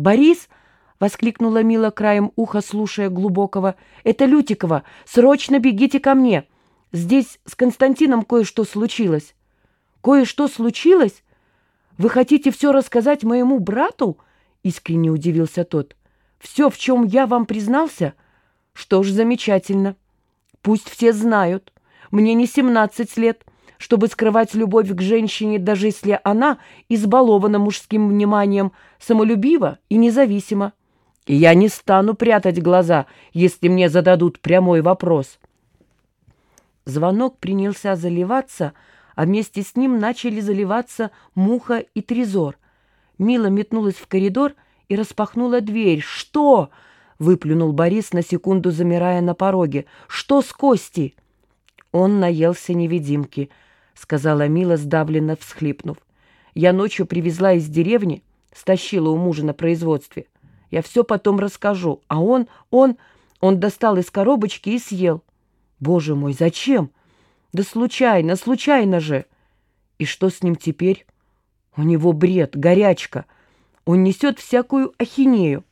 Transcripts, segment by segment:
«Борис!» — воскликнула Мила краем уха, слушая глубокого. «Это Лютикова! Срочно бегите ко мне! Здесь с Константином кое-что случилось!» «Кое-что случилось? Вы хотите все рассказать моему брату?» — искренне удивился тот. «Все, в чем я вам признался? Что ж, замечательно. Пусть все знают. Мне не семнадцать лет, чтобы скрывать любовь к женщине, даже если она избалована мужским вниманием, самолюбива и независима. И я не стану прятать глаза, если мне зададут прямой вопрос». Звонок принялся заливаться, — а вместе с ним начали заливаться муха и трезор. Мила метнулась в коридор и распахнула дверь. «Что?» — выплюнул Борис, на секунду замирая на пороге. «Что с Костей?» «Он наелся невидимки», — сказала Мила, сдавленно всхлипнув. «Я ночью привезла из деревни, стащила у мужа на производстве. Я все потом расскажу. А он, он, он достал из коробочки и съел. Боже мой, зачем?» Да случайно, случайно же. И что с ним теперь? У него бред, горячка. Он несет всякую ахинею.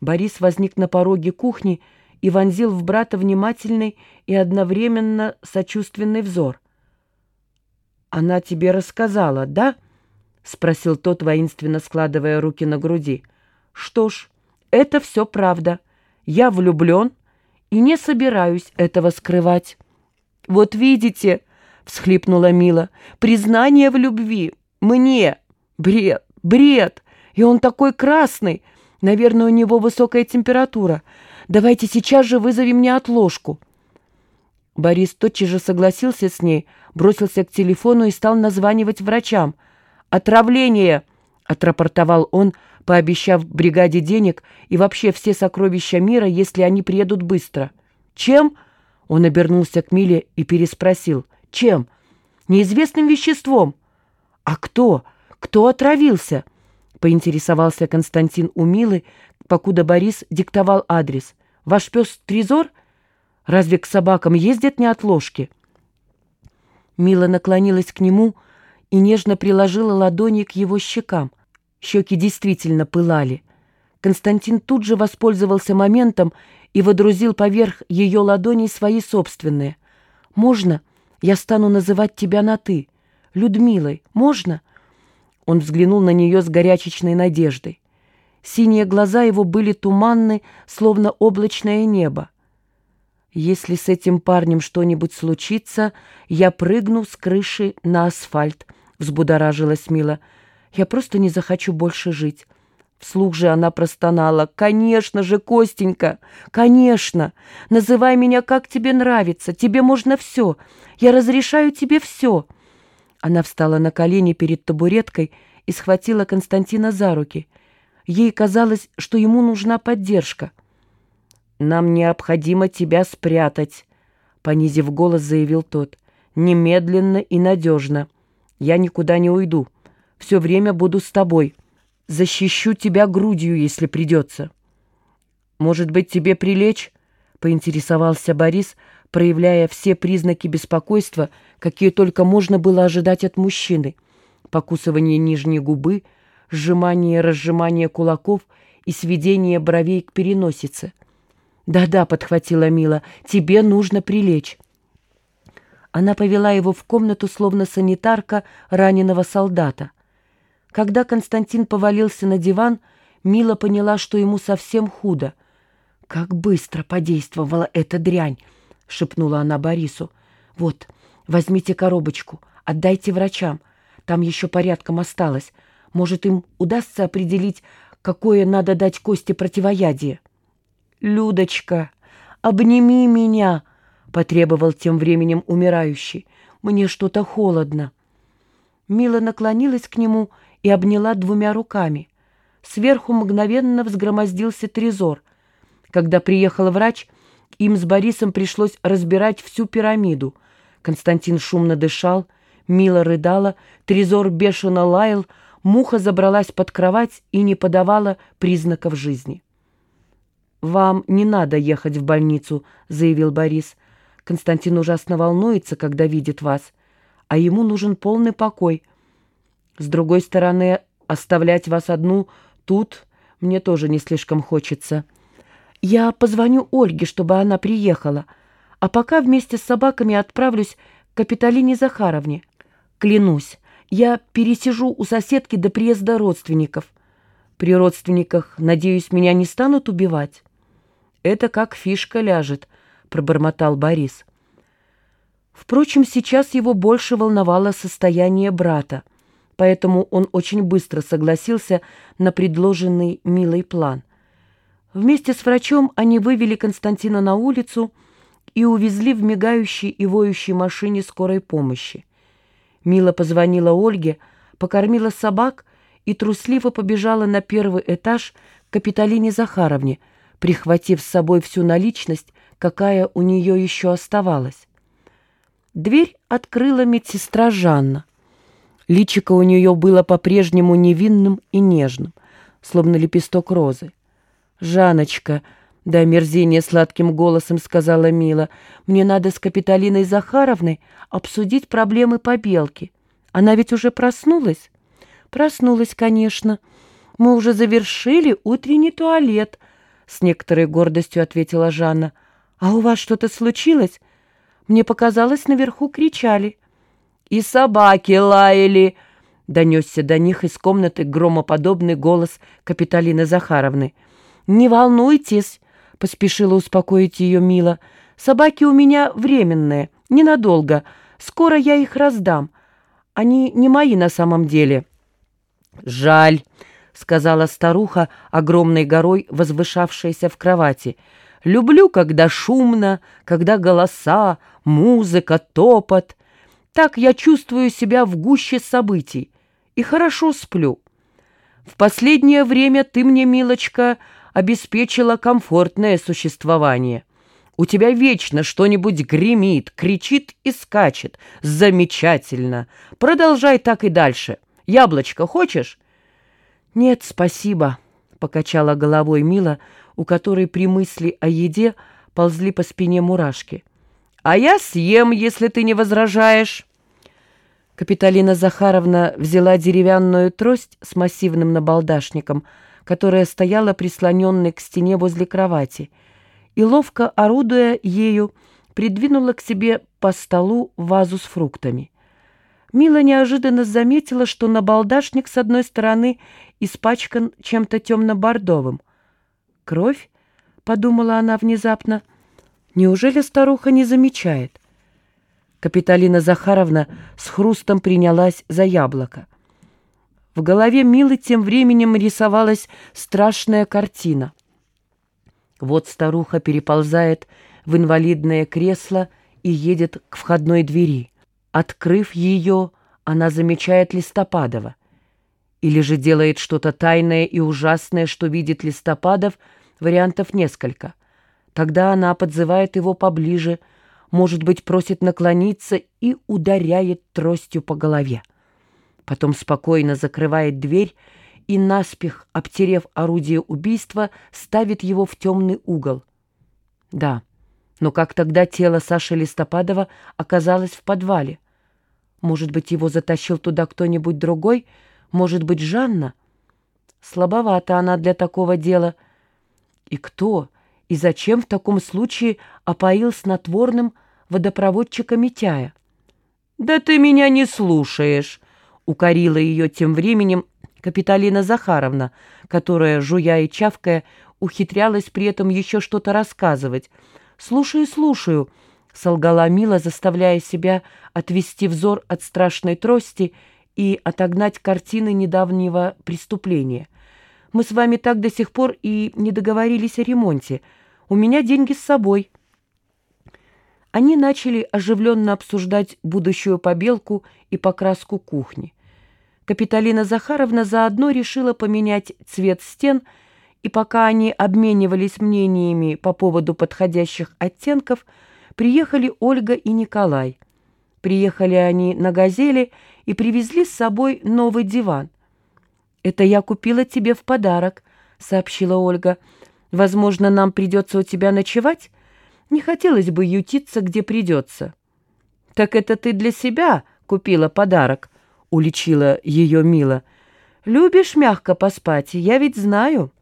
Борис возник на пороге кухни и вонзил в брата внимательный и одновременно сочувственный взор. «Она тебе рассказала, да?» — спросил тот, воинственно складывая руки на груди. «Что ж, это все правда. Я влюблен и не собираюсь этого скрывать». «Вот видите», — всхлипнула Мила, — «признание в любви. Мне. Бред, бред. И он такой красный. Наверное, у него высокая температура. Давайте сейчас же вызовем мне отложку». Борис тотчас же согласился с ней, бросился к телефону и стал названивать врачам. «Отравление!» — отрапортовал он, пообещав бригаде денег и вообще все сокровища мира, если они приедут быстро. «Чем?» Он обернулся к Миле и переспросил. «Чем? Неизвестным веществом». «А кто? Кто отравился?» Поинтересовался Константин у Милы, покуда Борис диктовал адрес. «Ваш пес Трезор? Разве к собакам ездят неотложки?» Мила наклонилась к нему и нежно приложила ладони к его щекам. Щеки действительно пылали. Константин тут же воспользовался моментом и водрузил поверх ее ладоней свои собственные. «Можно? Я стану называть тебя на «ты». Людмилой. Можно?» Он взглянул на нее с горячечной надеждой. Синие глаза его были туманны, словно облачное небо. «Если с этим парнем что-нибудь случится, я прыгну с крыши на асфальт», — взбудоражилась Мила. «Я просто не захочу больше жить. Вслух же она простонала. «Конечно же, Костенька, конечно! Называй меня, как тебе нравится. Тебе можно все. Я разрешаю тебе все». Она встала на колени перед табуреткой и схватила Константина за руки. Ей казалось, что ему нужна поддержка. «Нам необходимо тебя спрятать», — понизив голос, заявил тот. «Немедленно и надежно. Я никуда не уйду. Все время буду с тобой» защищу тебя грудью, если придется. Может быть, тебе прилечь? Поинтересовался Борис, проявляя все признаки беспокойства, какие только можно было ожидать от мужчины. Покусывание нижней губы, сжимание разжимание кулаков и сведение бровей к переносице. «Да-да», — подхватила Мила, — «тебе нужно прилечь». Она повела его в комнату, словно санитарка раненого солдата. Когда Константин повалился на диван, Мила поняла, что ему совсем худо. «Как быстро подействовала эта дрянь!» — шепнула она Борису. «Вот, возьмите коробочку, отдайте врачам. Там еще порядком осталось. Может, им удастся определить, какое надо дать Косте противоядие?» «Людочка, обними меня!» — потребовал тем временем умирающий. «Мне что-то холодно». Мила наклонилась к нему и обняла двумя руками. Сверху мгновенно взгромоздился трезор. Когда приехал врач, им с Борисом пришлось разбирать всю пирамиду. Константин шумно дышал, Мила рыдала, трезор бешено лаял, муха забралась под кровать и не подавала признаков жизни. «Вам не надо ехать в больницу», — заявил Борис. «Константин ужасно волнуется, когда видит вас, а ему нужен полный покой». С другой стороны, оставлять вас одну тут мне тоже не слишком хочется. Я позвоню Ольге, чтобы она приехала, а пока вместе с собаками отправлюсь к Капитолине Захаровне. Клянусь, я пересижу у соседки до приезда родственников. При родственниках, надеюсь, меня не станут убивать? Это как фишка ляжет, пробормотал Борис. Впрочем, сейчас его больше волновало состояние брата, поэтому он очень быстро согласился на предложенный милый план. Вместе с врачом они вывели Константина на улицу и увезли в мигающей и воющей машине скорой помощи. Мила позвонила Ольге, покормила собак и трусливо побежала на первый этаж к Капитолине Захаровне, прихватив с собой всю наличность, какая у нее еще оставалась. Дверь открыла медсестра Жанна. Личико у нее было по-прежнему невинным и нежным, словно лепесток розы. «Жаночка», — до омерзения сладким голосом сказала Мила, «мне надо с Капитолиной Захаровной обсудить проблемы побелки. Она ведь уже проснулась?» «Проснулась, конечно. Мы уже завершили утренний туалет», — с некоторой гордостью ответила Жанна. «А у вас что-то случилось? Мне показалось, наверху кричали». «И собаки лаяли», — донесся до них из комнаты громоподобный голос Капитолины Захаровны. «Не волнуйтесь», — поспешила успокоить ее Мила. «Собаки у меня временные, ненадолго. Скоро я их раздам. Они не мои на самом деле». «Жаль», — сказала старуха, огромной горой возвышавшаяся в кровати. «Люблю, когда шумно, когда голоса, музыка, топот. Так я чувствую себя в гуще событий и хорошо сплю. В последнее время ты мне, милочка, обеспечила комфортное существование. У тебя вечно что-нибудь гремит, кричит и скачет. Замечательно. Продолжай так и дальше. Яблочко хочешь?» «Нет, спасибо», — покачала головой Мила, у которой при мысли о еде ползли по спине мурашки. «А я съем, если ты не возражаешь». Капиталина Захаровна взяла деревянную трость с массивным набалдашником, которая стояла прислоненной к стене возле кровати, и, ловко орудуя ею, придвинула к себе по столу вазу с фруктами. Мила неожиданно заметила, что набалдашник с одной стороны испачкан чем-то темно-бордовым. «Кровь?» — подумала она внезапно. «Неужели старуха не замечает?» Капиталина Захаровна с хрустом принялась за яблоко. В голове Милы тем временем рисовалась страшная картина. Вот старуха переползает в инвалидное кресло и едет к входной двери. Открыв ее, она замечает Листопадова. Или же делает что-то тайное и ужасное, что видит Листопадов, вариантов несколько. Тогда она подзывает его поближе, может быть, просит наклониться и ударяет тростью по голове. Потом спокойно закрывает дверь и, наспех обтерев орудие убийства, ставит его в темный угол. Да, но как тогда тело Саши Листопадова оказалось в подвале? Может быть, его затащил туда кто-нибудь другой? Может быть, Жанна? Слабовата она для такого дела. И кто и зачем в таком случае опоил снотворным водопроводчика Митяя? «Да ты меня не слушаешь!» — укорила ее тем временем Капиталина Захаровна, которая, жуя и чавкая, ухитрялась при этом еще что-то рассказывать. «Слушаю, слушаю», солгала Мила, заставляя себя отвести взор от страшной трости и отогнать картины недавнего преступления. «Мы с вами так до сих пор и не договорились о ремонте. У меня деньги с собой». Они начали оживленно обсуждать будущую побелку и покраску кухни. Капиталина Захаровна заодно решила поменять цвет стен, и пока они обменивались мнениями по поводу подходящих оттенков – приехали Ольга и Николай. Приехали они на «Газели» и привезли с собой новый диван. «Это я купила тебе в подарок», — сообщила Ольга. «Возможно, нам придется у тебя ночевать? Не хотелось бы ютиться, где придется». «Так это ты для себя купила подарок», — уличила ее Мила. «Любишь мягко поспать, я ведь знаю».